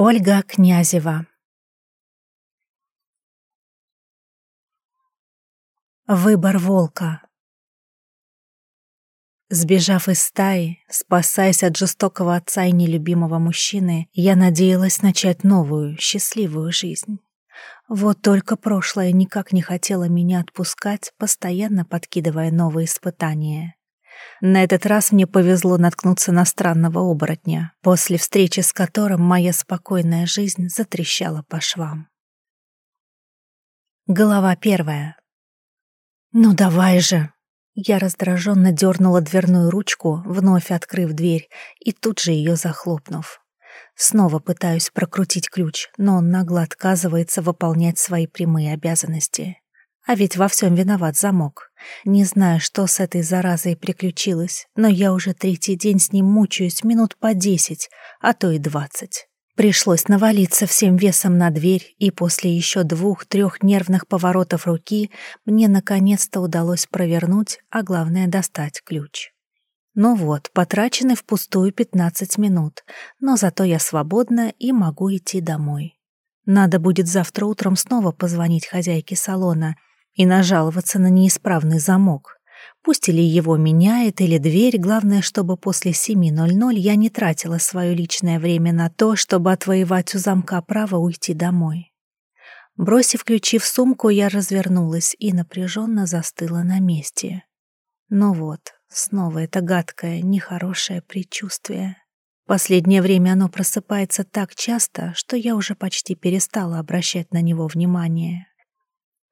Ольга Князева Выбор волка Сбежав из стаи, спасаясь от жестокого отца и нелюбимого мужчины, я надеялась начать новую, счастливую жизнь. Вот только прошлое никак не хотело меня отпускать, постоянно подкидывая новые испытания. На этот раз мне повезло наткнуться на странного оборотня, после встречи с которым моя спокойная жизнь затрещала по швам. Глава первая. «Ну давай же!» Я раздраженно дернула дверную ручку, вновь открыв дверь, и тут же ее захлопнув. Снова пытаюсь прокрутить ключ, но он нагло отказывается выполнять свои прямые обязанности. А ведь во всем виноват замок. Не знаю, что с этой заразой приключилось, но я уже третий день с ним мучаюсь минут по десять, а то и двадцать. Пришлось навалиться всем весом на дверь, и после еще двух-трех нервных поворотов руки мне наконец-то удалось провернуть, а главное — достать ключ. Ну вот, потрачены впустую 15 минут, но зато я свободна и могу идти домой. Надо будет завтра утром снова позвонить хозяйке салона и нажаловаться на неисправный замок. Пусть или его меняет, или дверь, главное, чтобы после 7.00 я не тратила свое личное время на то, чтобы отвоевать у замка право уйти домой. Бросив ключи в сумку, я развернулась и напряженно застыла на месте. Но вот, снова это гадкое, нехорошее предчувствие. Последнее время оно просыпается так часто, что я уже почти перестала обращать на него внимание.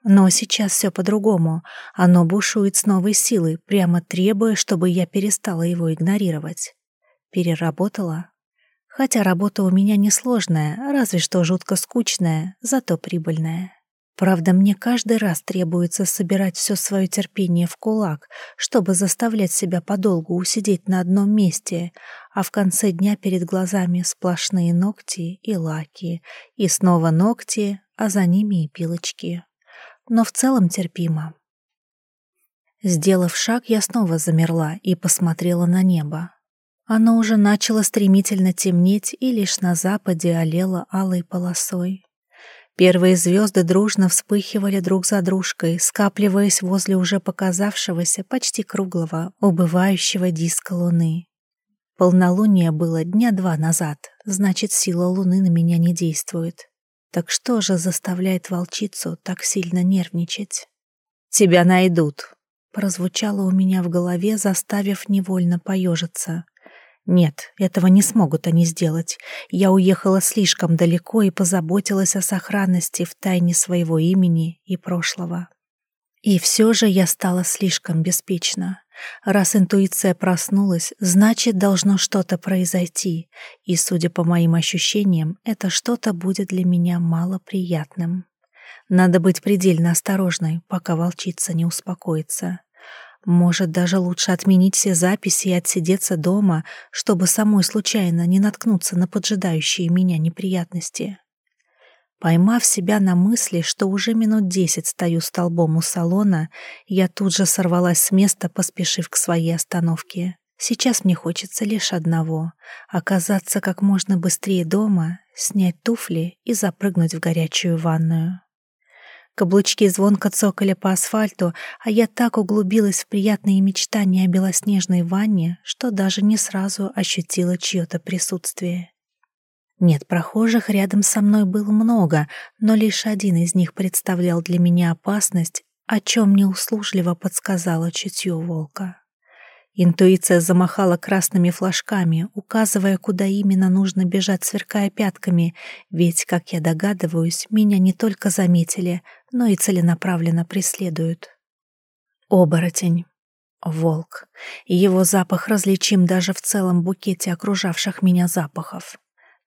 Но сейчас все по-другому. Оно бушует с новой силой, прямо требуя, чтобы я перестала его игнорировать. Переработала. Хотя работа у меня несложная, разве что жутко скучная, зато прибыльная. Правда, мне каждый раз требуется собирать все свое терпение в кулак, чтобы заставлять себя подолгу усидеть на одном месте, а в конце дня перед глазами сплошные ногти и лаки, и снова ногти, а за ними и пилочки но в целом терпимо. Сделав шаг, я снова замерла и посмотрела на небо. Оно уже начало стремительно темнеть и лишь на западе олело алой полосой. Первые звезды дружно вспыхивали друг за дружкой, скапливаясь возле уже показавшегося почти круглого, убывающего диска луны. Полнолуние было дня два назад, значит, сила луны на меня не действует. Так что же заставляет волчицу так сильно нервничать? «Тебя найдут», — прозвучало у меня в голове, заставив невольно поежиться. Нет, этого не смогут они сделать. Я уехала слишком далеко и позаботилась о сохранности в тайне своего имени и прошлого. И все же я стала слишком беспечна. Раз интуиция проснулась, значит, должно что-то произойти, и, судя по моим ощущениям, это что-то будет для меня малоприятным. Надо быть предельно осторожной, пока волчица не успокоится. Может, даже лучше отменить все записи и отсидеться дома, чтобы самой случайно не наткнуться на поджидающие меня неприятности. Поймав себя на мысли, что уже минут десять стою столбом у салона, я тут же сорвалась с места, поспешив к своей остановке. Сейчас мне хочется лишь одного — оказаться как можно быстрее дома, снять туфли и запрыгнуть в горячую ванную. Каблучки звонко цокали по асфальту, а я так углубилась в приятные мечтания о белоснежной ванне, что даже не сразу ощутила чье-то присутствие. Нет, прохожих рядом со мной было много, но лишь один из них представлял для меня опасность, о чем мне услужливо подсказала чутье волка. Интуиция замахала красными флажками, указывая, куда именно нужно бежать, сверкая пятками, ведь, как я догадываюсь, меня не только заметили, но и целенаправленно преследуют. Оборотень. Волк. Его запах различим даже в целом букете окружавших меня запахов.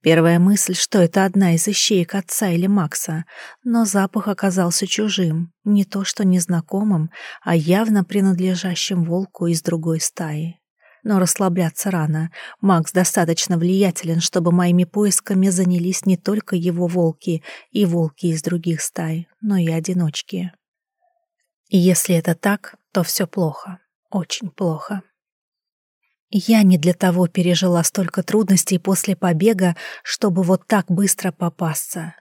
Первая мысль, что это одна из ищеек отца или Макса, но запах оказался чужим, не то что незнакомым, а явно принадлежащим волку из другой стаи. Но расслабляться рано. Макс достаточно влиятелен, чтобы моими поисками занялись не только его волки и волки из других стай, но и одиночки. И если это так, то все плохо. Очень плохо. Я не для того пережила столько трудностей после побега, чтобы вот так быстро попасться.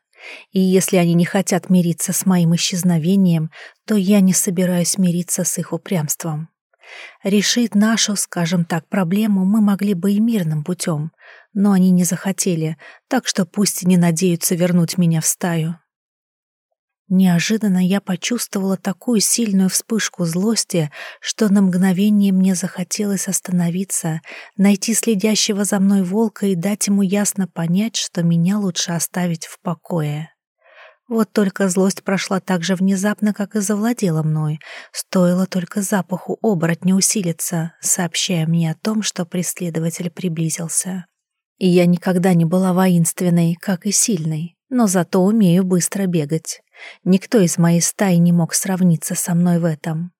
И если они не хотят мириться с моим исчезновением, то я не собираюсь мириться с их упрямством. Решить нашу, скажем так, проблему мы могли бы и мирным путем, но они не захотели, так что пусть и не надеются вернуть меня в стаю. Неожиданно я почувствовала такую сильную вспышку злости, что на мгновение мне захотелось остановиться, найти следящего за мной волка и дать ему ясно понять, что меня лучше оставить в покое. Вот только злость прошла так же внезапно, как и завладела мной. Стоило только запаху оборотня усилиться, сообщая мне о том, что преследователь приблизился. И я никогда не была воинственной, как и сильной, но зато умею быстро бегать. Никто из моей стаи не мог сравниться со мной в этом.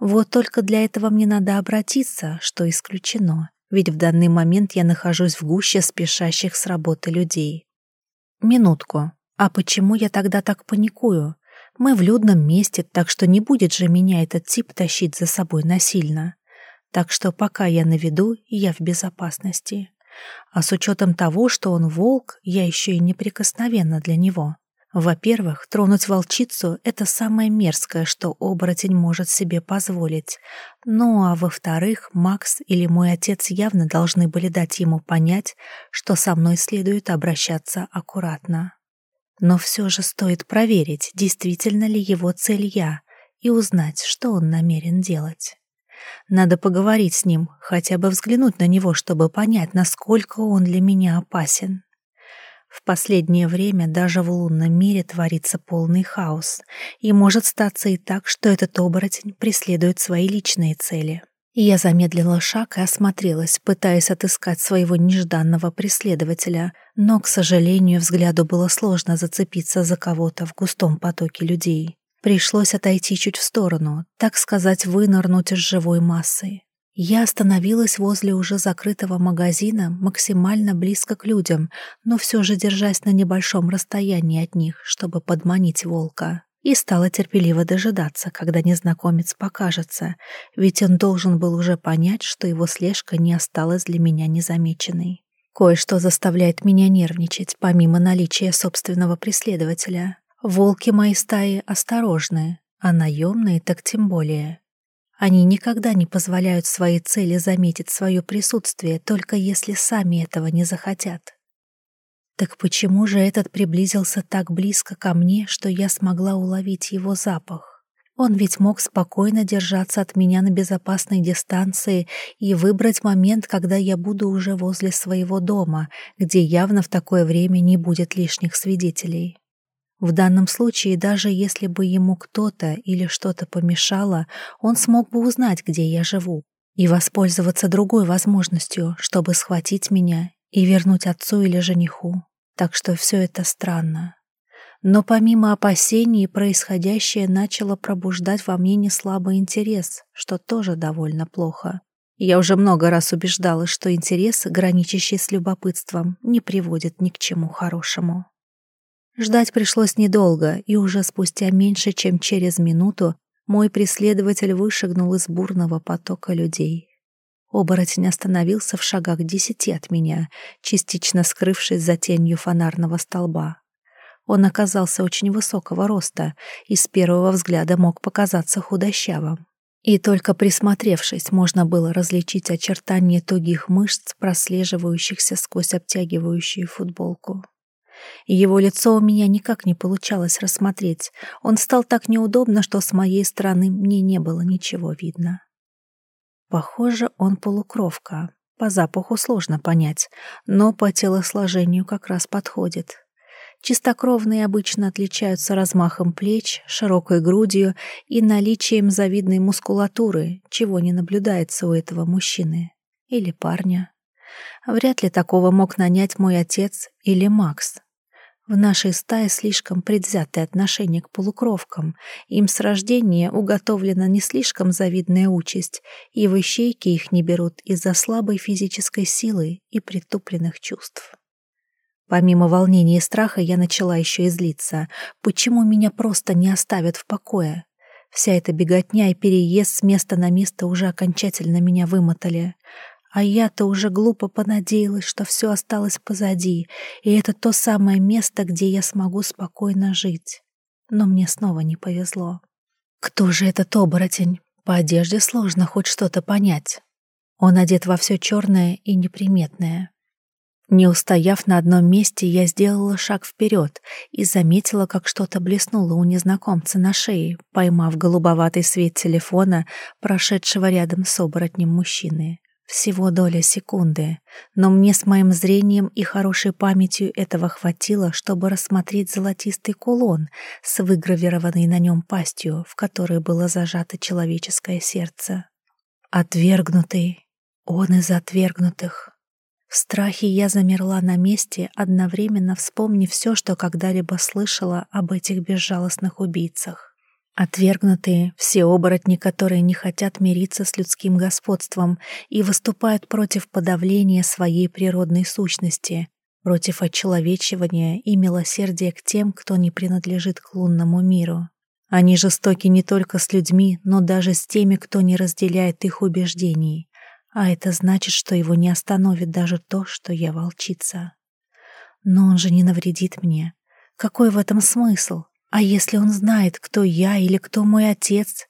Вот только для этого мне надо обратиться, что исключено, ведь в данный момент я нахожусь в гуще спешащих с работы людей. Минутку. А почему я тогда так паникую? Мы в людном месте, так что не будет же меня этот тип тащить за собой насильно. Так что пока я на виду, я в безопасности. А с учетом того, что он волк, я еще и неприкосновенна для него. Во-первых, тронуть волчицу — это самое мерзкое, что оборотень может себе позволить. Ну а во-вторых, Макс или мой отец явно должны были дать ему понять, что со мной следует обращаться аккуратно. Но все же стоит проверить, действительно ли его цель я, и узнать, что он намерен делать. Надо поговорить с ним, хотя бы взглянуть на него, чтобы понять, насколько он для меня опасен. В последнее время даже в лунном мире творится полный хаос, и может статься и так, что этот оборотень преследует свои личные цели. Я замедлила шаг и осмотрелась, пытаясь отыскать своего нежданного преследователя, но, к сожалению, взгляду было сложно зацепиться за кого-то в густом потоке людей. Пришлось отойти чуть в сторону, так сказать, вынырнуть из живой массы. Я остановилась возле уже закрытого магазина максимально близко к людям, но все же держась на небольшом расстоянии от них, чтобы подманить волка. И стала терпеливо дожидаться, когда незнакомец покажется, ведь он должен был уже понять, что его слежка не осталась для меня незамеченной. Кое-что заставляет меня нервничать, помимо наличия собственного преследователя. Волки моей стаи осторожны, а наемные так тем более. Они никогда не позволяют своей цели заметить свое присутствие, только если сами этого не захотят. Так почему же этот приблизился так близко ко мне, что я смогла уловить его запах? Он ведь мог спокойно держаться от меня на безопасной дистанции и выбрать момент, когда я буду уже возле своего дома, где явно в такое время не будет лишних свидетелей. В данном случае, даже если бы ему кто-то или что-то помешало, он смог бы узнать, где я живу, и воспользоваться другой возможностью, чтобы схватить меня и вернуть отцу или жениху. Так что все это странно. Но помимо опасений, происходящее начало пробуждать во мне неслабый интерес, что тоже довольно плохо. Я уже много раз убеждалась, что интерес, граничащий с любопытством, не приводит ни к чему хорошему. Ждать пришлось недолго, и уже спустя меньше, чем через минуту, мой преследователь вышагнул из бурного потока людей. Оборотень остановился в шагах десяти от меня, частично скрывшись за тенью фонарного столба. Он оказался очень высокого роста и с первого взгляда мог показаться худощавым. И только присмотревшись, можно было различить очертания тугих мышц, прослеживающихся сквозь обтягивающую футболку. Его лицо у меня никак не получалось рассмотреть. Он стал так неудобно, что с моей стороны мне не было ничего видно. Похоже, он полукровка. По запаху сложно понять, но по телосложению как раз подходит. Чистокровные обычно отличаются размахом плеч, широкой грудью и наличием завидной мускулатуры, чего не наблюдается у этого мужчины или парня. Вряд ли такого мог нанять мой отец или Макс. В нашей стае слишком предвзятое отношение к полукровкам. Им с рождения уготовлена не слишком завидная участь, и в ищейки их не берут из-за слабой физической силы и притупленных чувств. Помимо волнения и страха я начала еще и злиться. Почему меня просто не оставят в покое? Вся эта беготня и переезд с места на место уже окончательно меня вымотали. А я-то уже глупо понадеялась, что все осталось позади, и это то самое место, где я смогу спокойно жить. Но мне снова не повезло. Кто же этот оборотень? По одежде сложно хоть что-то понять. Он одет во все черное и неприметное. Не устояв на одном месте, я сделала шаг вперед и заметила, как что-то блеснуло у незнакомца на шее, поймав голубоватый свет телефона, прошедшего рядом с оборотнем мужчины. Всего доля секунды, но мне с моим зрением и хорошей памятью этого хватило, чтобы рассмотреть золотистый кулон с выгравированной на нем пастью, в которой было зажато человеческое сердце. Отвергнутый, он из отвергнутых. В страхе я замерла на месте, одновременно вспомнив все, что когда-либо слышала об этих безжалостных убийцах. Отвергнутые все оборотни, которые не хотят мириться с людским господством и выступают против подавления своей природной сущности, против очеловечивания и милосердия к тем, кто не принадлежит к лунному миру. Они жестоки не только с людьми, но даже с теми, кто не разделяет их убеждений. А это значит, что его не остановит даже то, что я волчица. Но он же не навредит мне. Какой в этом смысл? А если он знает, кто я или кто мой отец,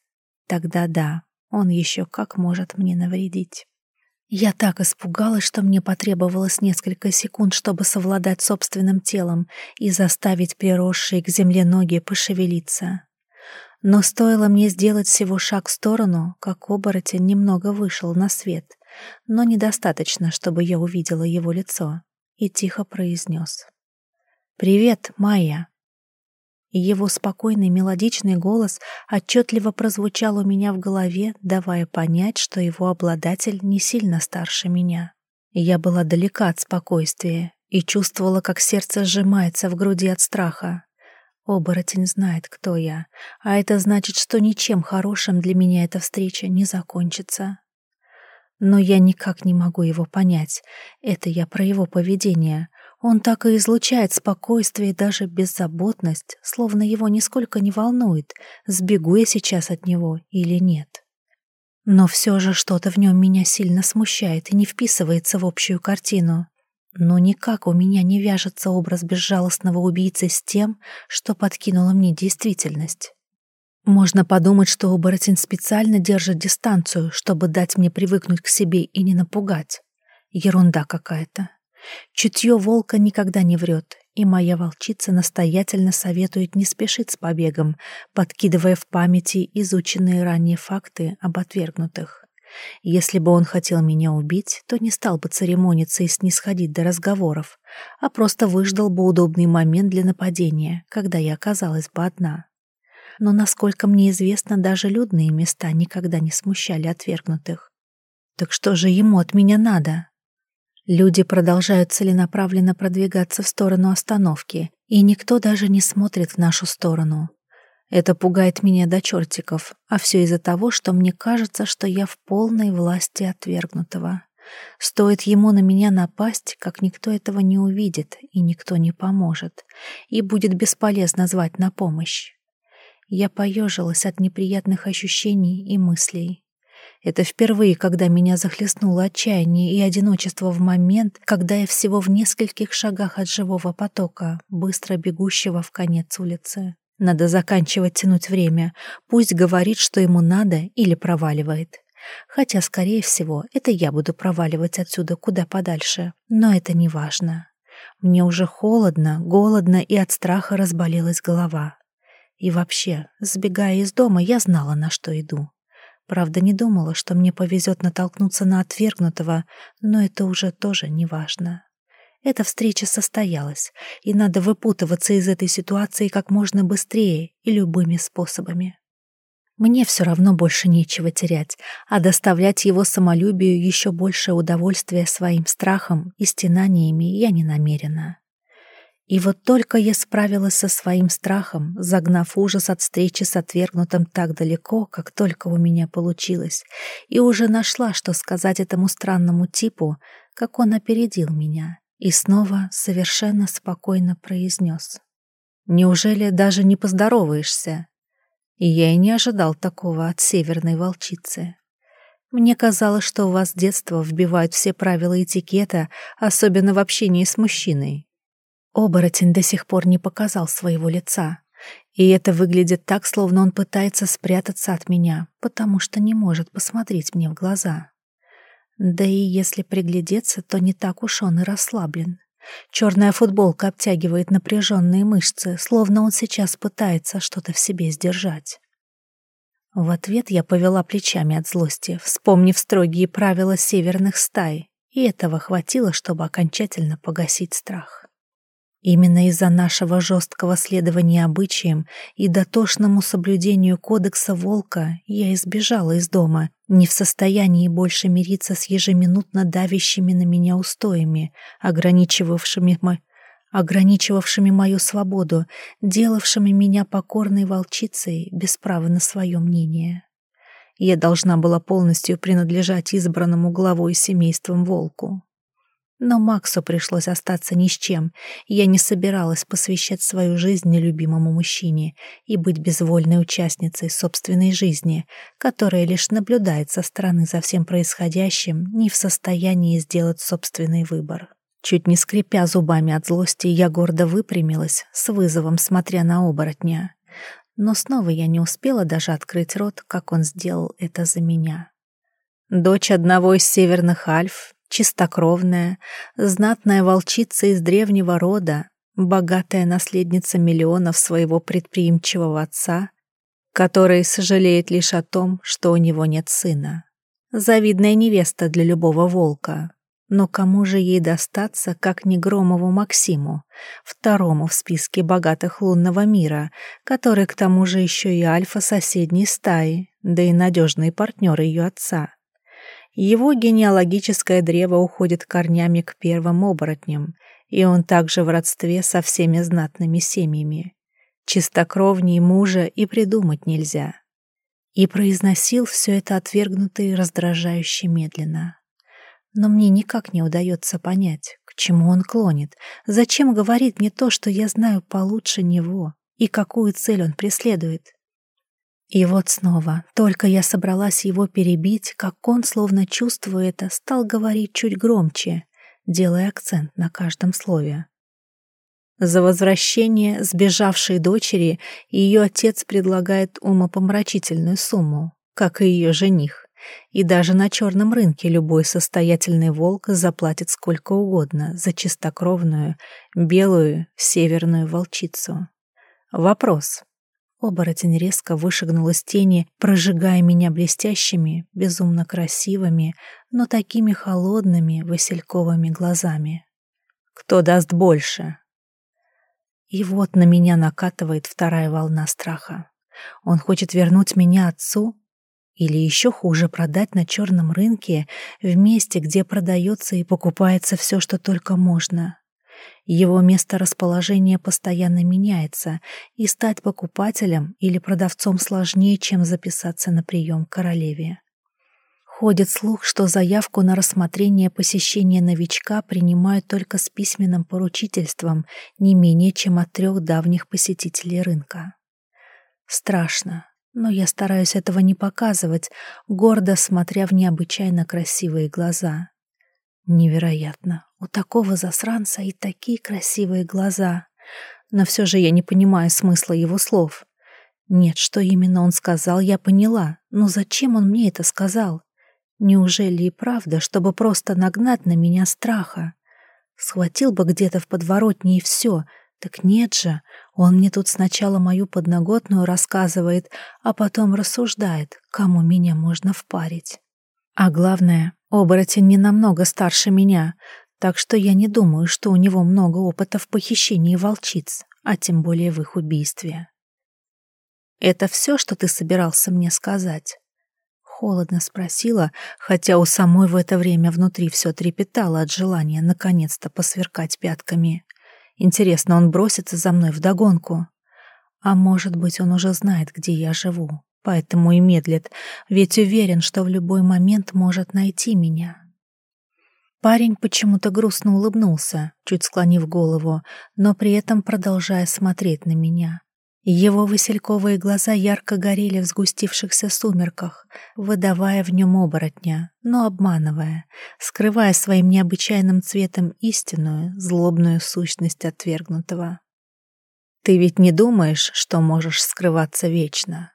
тогда да, он еще как может мне навредить. Я так испугалась, что мне потребовалось несколько секунд, чтобы совладать собственным телом и заставить приросшие к земле ноги пошевелиться. Но стоило мне сделать всего шаг в сторону, как оборотень немного вышел на свет, но недостаточно, чтобы я увидела его лицо, и тихо произнес. «Привет, Майя!» Его спокойный мелодичный голос отчетливо прозвучал у меня в голове, давая понять, что его обладатель не сильно старше меня. Я была далека от спокойствия и чувствовала, как сердце сжимается в груди от страха. Оборотень знает, кто я, а это значит, что ничем хорошим для меня эта встреча не закончится. Но я никак не могу его понять. Это я про его поведение. Он так и излучает спокойствие и даже беззаботность, словно его нисколько не волнует, сбегу я сейчас от него или нет. Но все же что-то в нем меня сильно смущает и не вписывается в общую картину. Но никак у меня не вяжется образ безжалостного убийцы с тем, что подкинула мне действительность. Можно подумать, что оборотень специально держит дистанцию, чтобы дать мне привыкнуть к себе и не напугать. Ерунда какая-то. Чутье волка никогда не врет, и моя волчица настоятельно советует не спешить с побегом, подкидывая в памяти изученные ранее факты об отвергнутых. Если бы он хотел меня убить, то не стал бы церемониться и снисходить до разговоров, а просто выждал бы удобный момент для нападения, когда я оказалась бы одна. Но, насколько мне известно, даже людные места никогда не смущали отвергнутых. Так что же ему от меня надо? Люди продолжают целенаправленно продвигаться в сторону остановки, и никто даже не смотрит в нашу сторону. Это пугает меня до чертиков, а все из-за того, что мне кажется, что я в полной власти отвергнутого. Стоит ему на меня напасть, как никто этого не увидит и никто не поможет, и будет бесполезно звать на помощь. Я поежилась от неприятных ощущений и мыслей. Это впервые, когда меня захлестнуло отчаяние и одиночество в момент, когда я всего в нескольких шагах от живого потока, быстро бегущего в конец улицы. Надо заканчивать тянуть время. Пусть говорит, что ему надо, или проваливает. Хотя, скорее всего, это я буду проваливать отсюда куда подальше. Но это не важно. Мне уже холодно, голодно и от страха разболелась голова. И вообще, сбегая из дома, я знала, на что иду. Правда, не думала, что мне повезет натолкнуться на отвергнутого, но это уже тоже не важно. Эта встреча состоялась, и надо выпутываться из этой ситуации как можно быстрее и любыми способами. Мне все равно больше нечего терять, а доставлять его самолюбию еще большее удовольствие своим страхом и стенаниями я не намерена. И вот только я справилась со своим страхом, загнав ужас от встречи с отвергнутым так далеко, как только у меня получилось, и уже нашла, что сказать этому странному типу, как он опередил меня, и снова совершенно спокойно произнес. «Неужели даже не поздороваешься?» И я и не ожидал такого от северной волчицы. Мне казалось, что у вас с детства вбивают все правила этикета, особенно в общении с мужчиной. Оборотень до сих пор не показал своего лица. И это выглядит так, словно он пытается спрятаться от меня, потому что не может посмотреть мне в глаза. Да и если приглядеться, то не так уж он и расслаблен. Черная футболка обтягивает напряженные мышцы, словно он сейчас пытается что-то в себе сдержать. В ответ я повела плечами от злости, вспомнив строгие правила северных стай, и этого хватило, чтобы окончательно погасить страх. Именно из-за нашего жесткого следования обычаям и дотошному соблюдению кодекса волка я избежала из дома, не в состоянии больше мириться с ежеминутно давящими на меня устоями, ограничивавшими, ограничивавшими мою свободу, делавшими меня покорной волчицей без права на свое мнение. Я должна была полностью принадлежать избранному главой семейством волку. Но Максу пришлось остаться ни с чем, я не собиралась посвящать свою жизнь нелюбимому мужчине и быть безвольной участницей собственной жизни, которая лишь наблюдает со стороны за всем происходящим, не в состоянии сделать собственный выбор. Чуть не скрипя зубами от злости, я гордо выпрямилась, с вызовом смотря на оборотня. Но снова я не успела даже открыть рот, как он сделал это за меня. Дочь одного из северных альф чистокровная, знатная волчица из древнего рода, богатая наследница миллионов своего предприимчивого отца, который сожалеет лишь о том, что у него нет сына. Завидная невеста для любого волка. Но кому же ей достаться, как не Громову Максиму, второму в списке богатых лунного мира, который к тому же еще и альфа соседней стаи, да и надежный партнер ее отца? Его генеалогическое древо уходит корнями к первым оборотням, и он также в родстве со всеми знатными семьями. Чистокровней мужа и придумать нельзя. И произносил все это отвергнуто и раздражающе медленно. Но мне никак не удается понять, к чему он клонит, зачем говорит мне то, что я знаю получше него, и какую цель он преследует. И вот снова, только я собралась его перебить, как он, словно чувствуя это, стал говорить чуть громче, делая акцент на каждом слове. За возвращение сбежавшей дочери ее отец предлагает умопомрачительную сумму, как и ее жених. И даже на черном рынке любой состоятельный волк заплатит сколько угодно за чистокровную, белую, северную волчицу. Вопрос. Оборотень резко вышагнул из тени, прожигая меня блестящими, безумно красивыми, но такими холодными васильковыми глазами. «Кто даст больше?» И вот на меня накатывает вторая волна страха. Он хочет вернуть меня отцу? Или еще хуже, продать на черном рынке, в месте, где продается и покупается все, что только можно. Его месторасположение постоянно меняется, и стать покупателем или продавцом сложнее, чем записаться на прием к королеве. Ходит слух, что заявку на рассмотрение посещения новичка принимают только с письменным поручительством не менее чем от трех давних посетителей рынка. Страшно, но я стараюсь этого не показывать, гордо смотря в необычайно красивые глаза. Невероятно. У такого засранца и такие красивые глаза. Но все же я не понимаю смысла его слов. Нет, что именно он сказал, я поняла. Но зачем он мне это сказал? Неужели и правда, чтобы просто нагнать на меня страха? Схватил бы где-то в подворотне и все. Так нет же, он мне тут сначала мою подноготную рассказывает, а потом рассуждает, кому меня можно впарить. А главное, оборотень не намного старше меня, так что я не думаю, что у него много опыта в похищении волчиц, а тем более в их убийстве. «Это все, что ты собирался мне сказать?» Холодно спросила, хотя у самой в это время внутри все трепетало от желания наконец-то посверкать пятками. Интересно, он бросится за мной вдогонку? А может быть, он уже знает, где я живу? Поэтому и медлит, ведь уверен, что в любой момент может найти меня. Парень почему-то грустно улыбнулся, чуть склонив голову, но при этом продолжая смотреть на меня. Его васильковые глаза ярко горели в сгустившихся сумерках, выдавая в нем оборотня, но обманывая, скрывая своим необычайным цветом истинную, злобную сущность отвергнутого. «Ты ведь не думаешь, что можешь скрываться вечно?»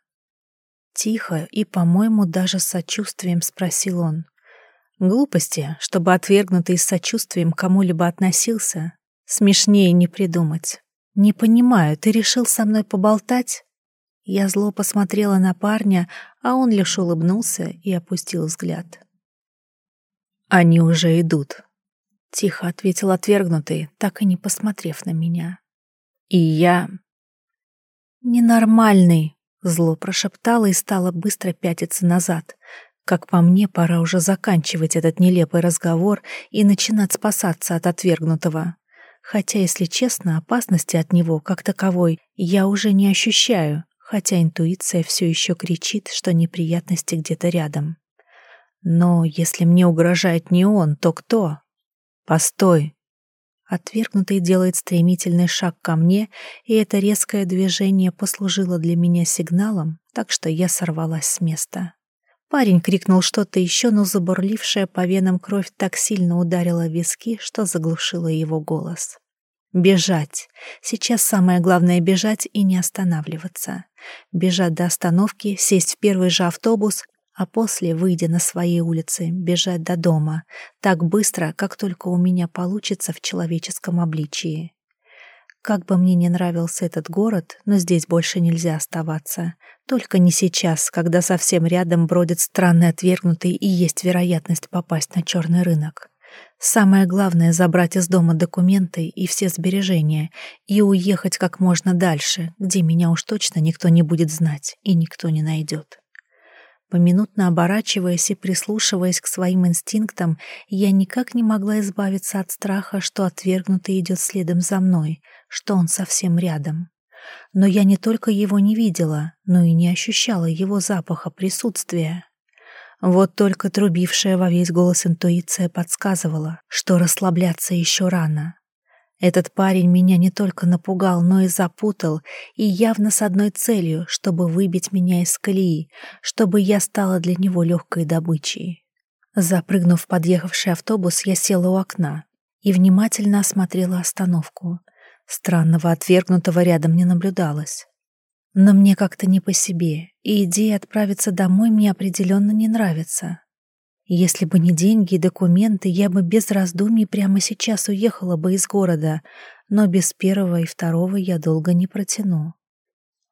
Тихо и, по-моему, даже с сочувствием спросил он. Глупости, чтобы отвергнутый с сочувствием кому-либо относился, смешнее не придумать. «Не понимаю, ты решил со мной поболтать?» Я зло посмотрела на парня, а он лишь улыбнулся и опустил взгляд. «Они уже идут», — тихо ответил отвергнутый, так и не посмотрев на меня. «И я...» «Ненормальный», — зло прошептала и стала быстро пятиться назад. Как по мне, пора уже заканчивать этот нелепый разговор и начинать спасаться от отвергнутого хотя, если честно, опасности от него, как таковой, я уже не ощущаю, хотя интуиция все еще кричит, что неприятности где-то рядом. Но если мне угрожает не он, то кто? Постой. Отвергнутый делает стремительный шаг ко мне, и это резкое движение послужило для меня сигналом, так что я сорвалась с места. Парень крикнул что-то еще, но забурлившая по венам кровь так сильно ударила виски, что заглушила его голос. Бежать. Сейчас самое главное — бежать и не останавливаться. Бежать до остановки, сесть в первый же автобус, а после, выйдя на своей улице, бежать до дома, так быстро, как только у меня получится в человеческом обличии. Как бы мне не нравился этот город, но здесь больше нельзя оставаться. Только не сейчас, когда совсем рядом бродят странные отвергнутые и есть вероятность попасть на черный рынок. Самое главное — забрать из дома документы и все сбережения и уехать как можно дальше, где меня уж точно никто не будет знать и никто не найдет. Поминутно оборачиваясь и прислушиваясь к своим инстинктам, я никак не могла избавиться от страха, что отвергнутый идет следом за мной, что он совсем рядом. Но я не только его не видела, но и не ощущала его запаха присутствия. Вот только трубившая во весь голос интуиция подсказывала, что расслабляться еще рано. Этот парень меня не только напугал, но и запутал, и явно с одной целью, чтобы выбить меня из колеи, чтобы я стала для него легкой добычей. Запрыгнув в подъехавший автобус, я села у окна и внимательно осмотрела остановку. Странного отвергнутого рядом не наблюдалось. Но мне как-то не по себе, и идея отправиться домой мне определенно не нравится. Если бы не деньги и документы, я бы без раздумий прямо сейчас уехала бы из города, но без первого и второго я долго не протяну.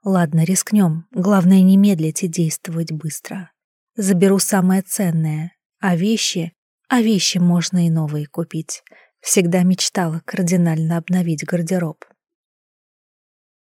Ладно, рискнем. Главное не медлить и действовать быстро. Заберу самое ценное. А вещи? А вещи можно и новые купить. Всегда мечтала кардинально обновить гардероб.